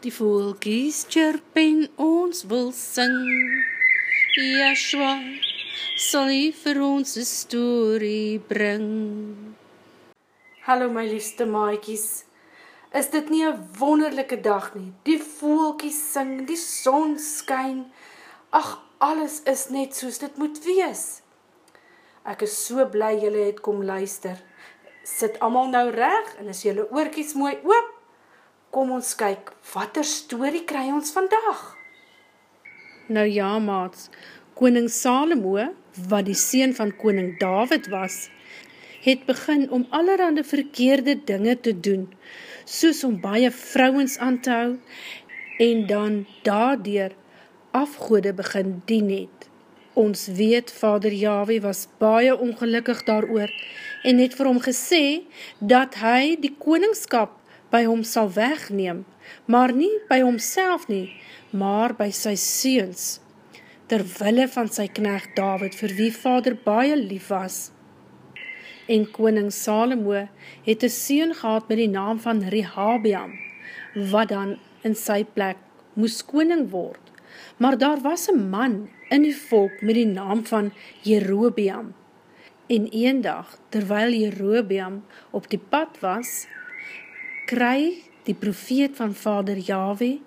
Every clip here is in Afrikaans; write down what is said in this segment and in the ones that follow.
Die voelkies chirp en ons wil sing. Yeshua sal hy vir ons een story bring. Hallo my liefste maaikies, is dit nie een wonderlijke dag nie? Die voelkies sing, die son skyn, ach, alles is net soos dit moet wees. Ek is so bly jylle het kom luister. Sit allemaal nou reg en is jylle oorkies mooi oop? Kom ons kyk, wat er story kry ons vandag? Nou ja, maats, koning Salomo, wat die seen van koning David was, het begin om allerhande verkeerde dinge te doen, soos om baie vrouwens aan te hou, en dan daardoor afgoede begin dien het. Ons weet, vader Yahweh was baie ongelukkig daar en het vir hom gesê, dat hy die koningskap by hom sal wegneem, maar nie by homself nie, maar by sy seens, terwille van sy knecht David, vir wie vader baie lief was. En koning Salomo het een seun gehad met die naam van Rehabiam, wat dan in sy plek moes koning word. Maar daar was een man in die volk met die naam van Jerobeam. En een dag, terwyl Jerobeam op die pad was, kry die profeet van vader Yahweh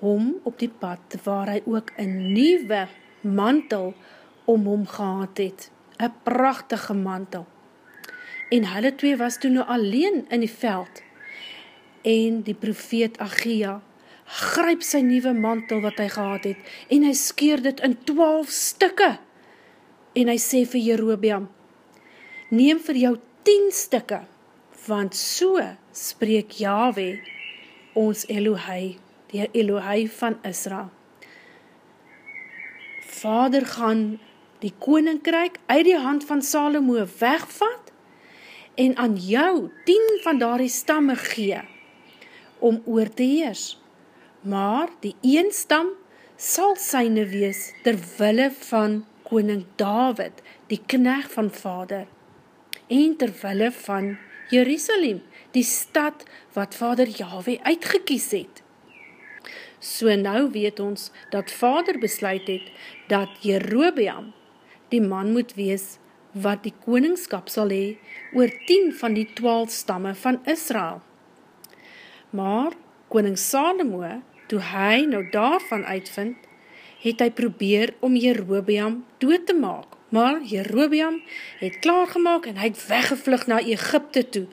hom op die pad waar hy ook een nieuwe mantel om hom gehad het, een prachtige mantel. En hulle twee was toen nou alleen in die veld. En die profeet Agia gryp sy nieuwe mantel wat hy gehad het en hy skeer dit in twaalf stikke en hy sê vir Jerobeam, neem vir jou tien stikke want so spreek Yahweh, ons Elohei, die Elohei van Israel. Vader gaan die koninkryk uit die hand van Salomo wegvat en aan jou tien van daardie stamme gee om oor te heers. Maar die een stam sal syne wees terwille van koning David, die knecht van vader, en terwille van Jerusalem, die stad wat vader Yahweh uitgekies het. So nou weet ons dat vader besluit het dat Jerobeam die man moet wees wat die koningskap sal hee oor 10 van die 12 stamme van Israel. Maar koning Salomo, toe hy nou daarvan uitvind, het hy probeer om Jerobeam dood te maak maar Jerobeam het klaargemaak en hy het weggevlug na Egypte toe.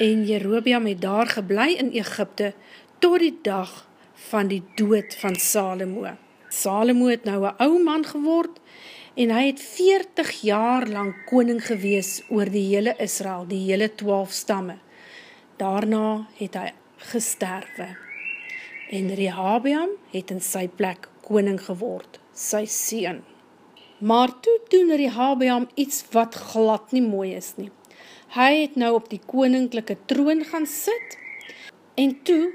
En Jerobeam het daar geblei in Egypte tot die dag van die dood van Salomo. Salomo het nou een ou man geword en hy het 40 jaar lang koning gewees oor die hele Israel, die hele 12 stamme. Daarna het hy gesterwe. En Rehabeam het in sy plek koning geword, sy sien. Maar toe doen Rehabeam iets wat glad nie mooi is nie. Hy het nou op die koninklijke troon gaan sit, en toe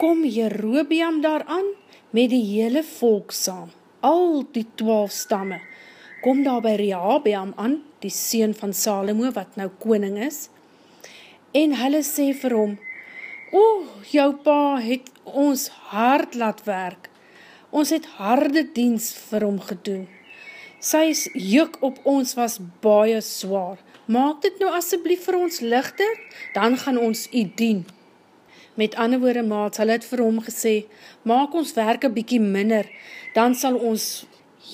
kom Jerobeam daaraan met die hele volk saam, al die twaalf stamme, kom daar by Rehabeam aan, die seen van Salomo, wat nou koning is, en hulle sê vir hom, O, jou pa het ons hard laat werk, ons het harde diens vir hom gedoen, sy juk op ons was baie zwaar. Maak dit nou asseblief vir ons lichter, dan gaan ons u dien. Met ander woorde maat, hy het vir hom gesê, maak ons werk een bykie minder, dan sal ons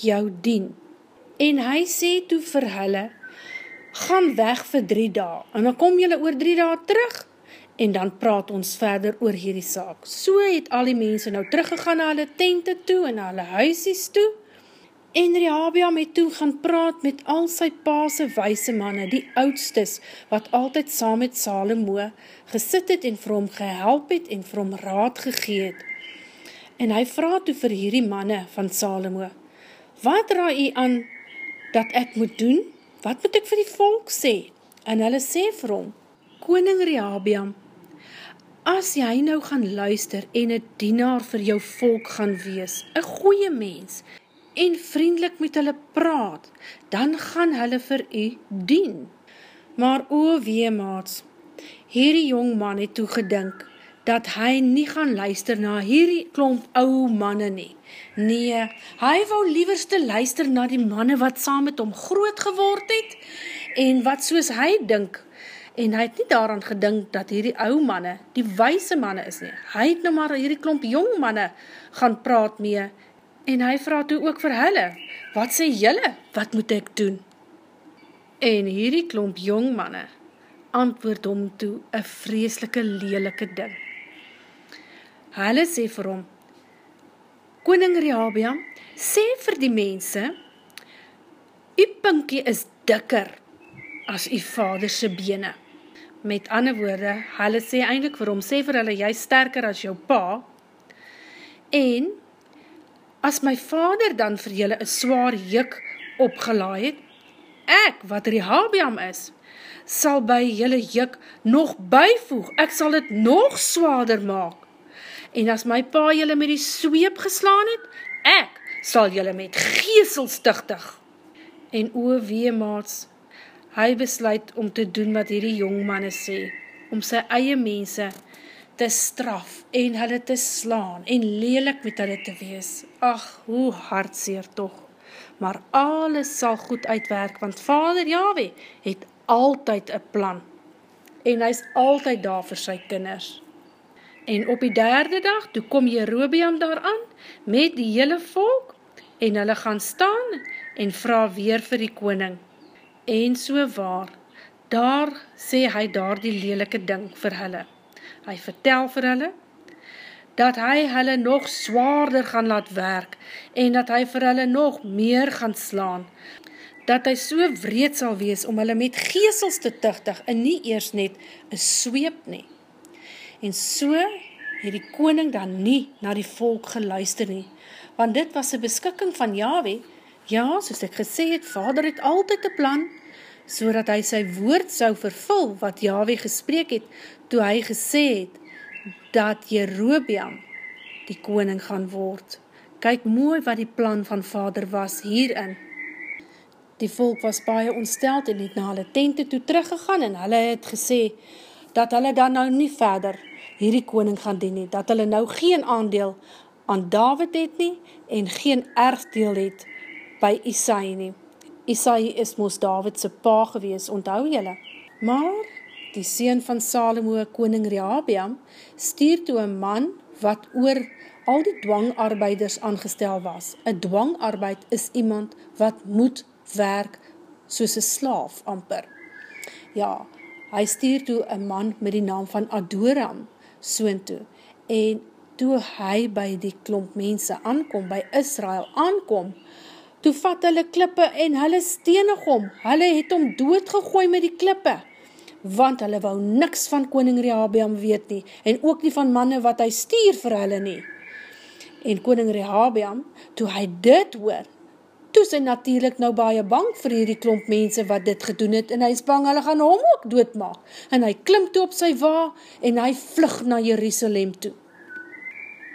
jou dien. En hy sê toe vir hulle, gaan weg vir drie dae, en dan kom julle oor drie dae terug, en dan praat ons verder oor hierdie saak. So het al die mense nou teruggegaan na hulle tente toe, en na hulle huisies toe, En Rehabiam het toe gaan praat met al sy paase wijse manne, die oudstes, wat altyd saam met Salomo gesit het en vir hom gehelp het en vir hom raad gegeet. En hy vraag toe vir hierdie manne van Salomo, wat raai jy aan dat ek moet doen? Wat moet ek vir die volk sê? En hulle sê vir hom, Koning Rehabiam, as jy nou gaan luister en een dienaar vir jou volk gaan wees, een goeie mens, en vriendelik met hulle praat, dan gaan hulle vir u dien. Maar o wee maats, hierdie jong man het toe gedink, dat hy nie gaan luister na hierdie klomp ou manne nie. Nee, hy wou lieverste luister na die manne wat saam met hom groot geword het en wat soos hy dink en hy het nie daaraan gedink dat hierdie ou manne die wijse manne is nie. Hy het nou maar hierdie klomp jong manne gaan praat mee en hy vraag toe ook vir hulle, wat sê julle, wat moet ek doen? En hierdie klomp jong manne antwoord hom toe een vreeslike lelike ding. Hulle sê vir hom, Koning Rehabiam, sê vir die mense, die pinkie is dikker as die vaderse bene. Met ander woorde, hulle sê eindelijk vir hom, sê vir hulle, jy sterker as jou pa, en as my vader dan vir julle een zwaar juk opgelaai het, ek, wat Rehabiam is, sal by julle juk nog bijvoeg, ek sal het nog zwaarder maak, en as my pa julle met die sweep geslaan het, ek sal julle met geesel stichtig. En o wee maats, hy besluit om te doen wat hierdie jongmanne sê, om sy eie mense te straf en hulle te slaan en lelik met hulle te wees. Ach, hoe hartseer toch. Maar alles sal goed uitwerk, want vader Yahweh het altyd een plan. En hy is altyd daar vir sy kinders. En op die derde dag, toe kom Jerobeam daaraan, met die hele volk, en hulle gaan staan, en vraag weer vir die koning en so waar, daar sê hy daar die lelike ding vir hulle. Hy vertel vir hulle, dat hy hulle nog zwaarder gaan laat werk, en dat hy vir hulle nog meer gaan slaan, dat hy so wreed sal wees om hulle met geesels te tuchtig, en nie eers net een sweep nie. En so het die koning dan nie na die volk geluister nie, want dit was een beskikking van Yahweh, Ja, soos ek gesê het, vader het altyd een plan, so dat hy sy woord sou vervul, wat Yahweh gespreek het, toe hy gesê het, dat Jerobeam die koning gaan word. Kyk mooi wat die plan van vader was hierin. Die volk was baie ontsteld en het na hulle tente toe teruggegaan en hulle het gesê, dat hulle dan nou nie verder hierdie koning gaan dien nie, dat hulle nou geen aandeel aan David het nie en geen erfdeel het by Isai nie. Isai is moos Davidse pa gewees, onthou jylle. Maar die seen van Salomo, koning Rehabiam, stuur toe een man wat oor al die dwangarbeiders aangestel was. Een dwangarbeid is iemand wat moet werk soos een slaaf amper. Ja, hy stuur toe een man met die naam van Adoram soon toe. En toe hy by die klomp mense aankom, by Israel aankom, toe vat hulle klippe en hulle stenig om, hulle het om doodgegooi met die klippe, want hulle wou niks van koning Rehabiam weet nie, en ook nie van manne wat hy stuur vir hulle nie. En koning Rehabiam, toe hy dit hoor, toe sy natuurlijk nou baie bang vir hierdie klomp mense wat dit gedoen het, en hy is bang, hulle gaan hom ook doodmaak, en hy klim toe op sy wa, en hy vlug na Jerusalem toe.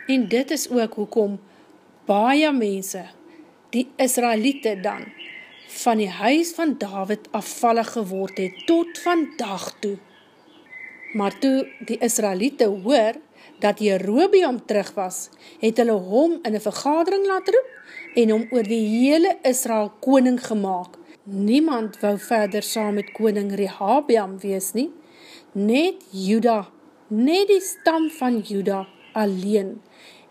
En dit is ook hoekom baie mense die Israelite dan van die huis van David afvallig geword het tot vandag toe. Maar toe die Israelite hoor dat Jerobeam terug was, het hulle hom in een vergadering laat roep en hom oor die hele Israel koning gemaakt. Niemand wou verder saam met koning Rehabiam wees nie, net Juda, net die stam van Juda alleen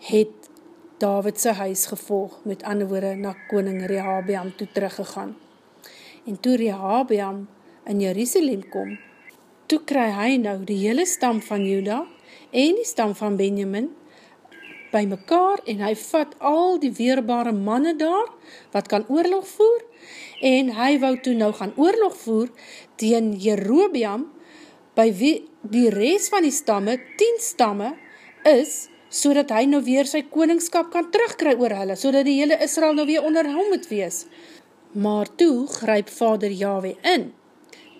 het David sy huis gevolg, met ander woorde na koning Rehabiam toe teruggegaan. En toe Rehabiam in Jerusalem kom, toe kry hy nou die hele stam van Juda en die stam van Benjamin by mekaar en hy vat al die weerbare manne daar wat kan oorlog voer en hy wou toe nou gaan oorlog voer teen Jerobiam by wie die rest van die stamme, 10 stamme, is so dat hy nou weer sy koningskap kan terugkry oor hulle, so dat die hele Israel nou weer onder hom moet wees. Maar toe gryp vader Yahweh in,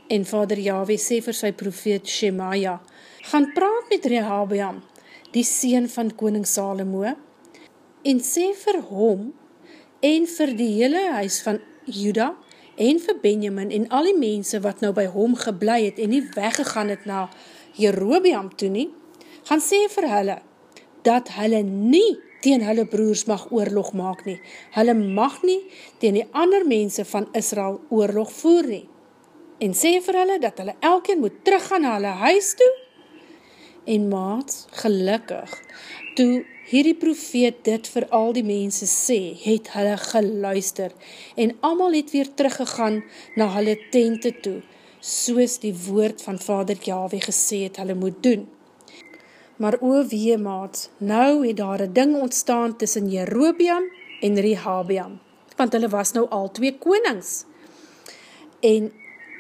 en vader Yahweh sê vir sy profeet Shemaya, gaan praat met Rehabiam, die seen van koning Salomo, en sê vir hom, en vir die hele huis van Juda, en vir Benjamin, en al die mense wat nou by hom geblei het, en nie weggegaan het na Jerobiam toe nie, gaan sê vir hulle, dat hulle nie teen hulle broers mag oorlog maak nie. Hulle mag nie teen die ander mense van Israel oorlog voer nie. En sê vir hulle dat hulle elkeen moet teruggaan na hulle huis toe. En maats, gelukkig, toe hierdie profeet dit vir al die mense sê, het hulle geluister en amal het weer teruggegaan na hulle tente toe, soos die woord van vader Yahweh gesê het hulle moet doen. Maar o wee maats, nou het daar een ding ontstaan tussen Jerobeam en Rehabeam, want hulle was nou al twee konings. En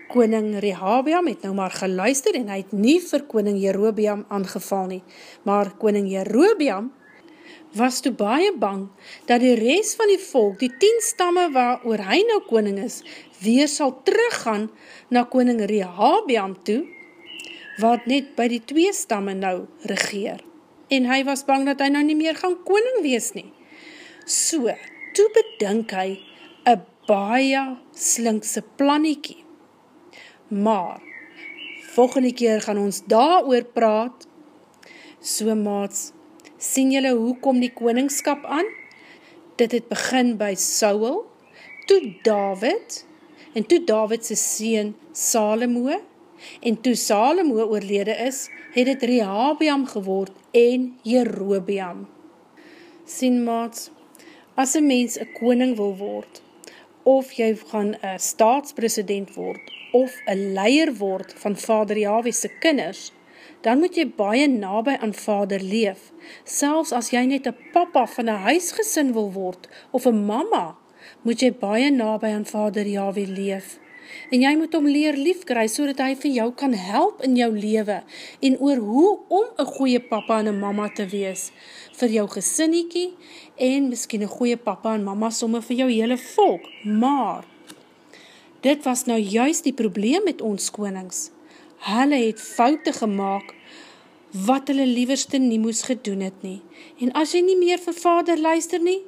koning Rehabeam het nou maar geluister en hy het nie vir koning Jerobeam aangeval nie, maar koning Jerobeam was toe baie bang dat die rest van die volk, die tien stamme waar oor hy nou koning is, weer sal teruggaan na koning Rehabeam toe, wat net by die twee stamme nou regeer. En hy was bang dat hy nou nie meer gaan koning wees nie. So, toe bedink hy een baie slinkse planniekie. Maar, volgende keer gaan ons daar oor praat. So maats, sien julle hoe kom die koningskap aan? Dit het begin by Saul, toe David, en toe David sy sien Salomo, en toe Salomo oorlede is, het het Rehabiam geword en Jerobiam. Sien maats, as een mens een koning wil word, of jy gaan een staatspresident word, of een leier word van vader Jahwese kinders, dan moet jy baie nabij aan vader leef, selfs as jy net een papa van een huisgesin wil word, of een mama, moet jy baie nabij aan vader Jahwe leef, en jy moet om leer lief kry, so dat hy vir jou kan help in jou lewe, en oor hoe om een goeie papa en een mama te wees, vir jou gesinniekie, en miskien een goeie papa en mama somme vir jou hele volk, maar, dit was nou juist die probleem met ons konings, hulle het foute gemaakt, wat hulle lieverste nie moes gedoen het nie, en as jy nie meer vir vader luister nie,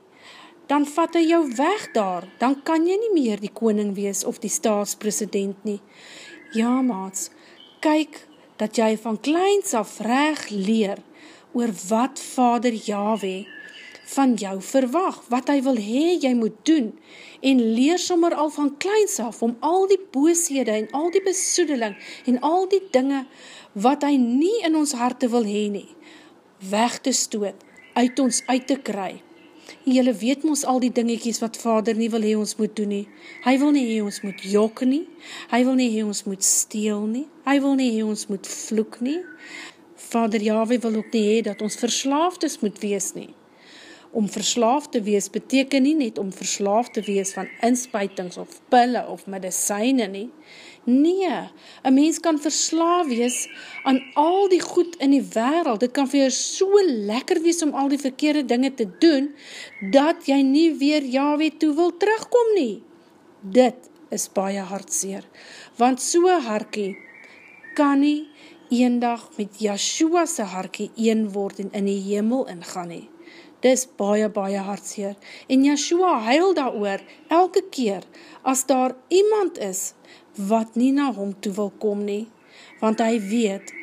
dan vat hy jou weg daar, dan kan jy nie meer die koning wees of die staatspresident nie. Ja, maats, kyk dat jy van kleins af reg leer oor wat vader Yahweh van jou verwag, wat hy wil hee jy moet doen, en leer sommer al van kleins af om al die booshede en al die besoedeling en al die dinge wat hy nie in ons harte wil hee nie, weg te stoot, uit ons uit te kry, Julle weet ons al die dingetjies wat vader nie wil hee ons moet doen nie. Hy wil nie hee ons moet jok nie. Hy wil nie hee ons moet steel nie. Hy wil nie hee ons moet vloek nie. Vader Yahweh wil ook nie hee dat ons verslaafdes moet wees nie. Om verslaaf te wees beteken nie net om verslaaf te wees van inspuitings of pille of medicijne nie. Nee, een mens kan verslaaf wees aan al die goed in die wereld. Dit kan vir jou so lekker wees om al die verkeerde dinge te doen, dat jy nie weer Yahweh toe wil terugkom nie. Dit is baie hartseer, want so'n harkie kan nie eendag met Yeshua's harkie een word en in die hemel ingaan nie. Dis baie, baie hartseer. En Yeshua huil daar oor, elke keer, as daar iemand is, wat nie na hom toe wil kom nie, want hy weet,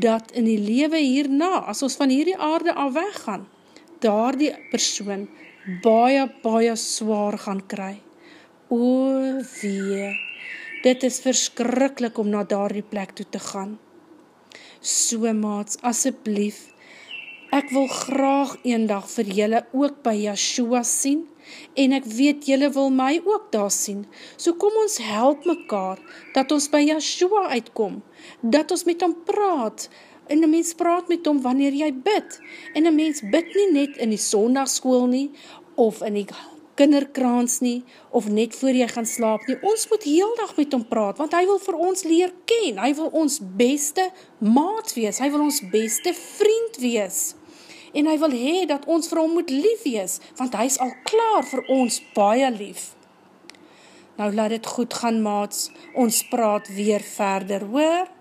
dat in die lewe hierna, as ons van hierdie aarde al weggaan, daar die persoon baie, baie zwaar gaan kry. O wee, dit is verskrikkelijk om na daar die plek toe te gaan. So maats, asseblief, ek wil graag een dag vir julle ook by Yeshua sien, en ek weet jylle wil my ook daar sien, so kom ons help mekaar, dat ons by Yahshua uitkom, dat ons met hom praat, en een mens praat met hom wanneer jy bid, en een mens bid nie net in die sondagskool nie, of in die kinderkraans nie, of net voor jy gaan slaap nie, ons moet heel dag met hom praat, want hy wil vir ons leer ken, hy wil ons beste maat wees, hy wil ons beste vriend wees, en hy wil hee dat ons vir hom moet lief wees, want hy is al klaar vir ons baie lief. Nou laat het goed gaan maats, ons praat weer verder, hoor?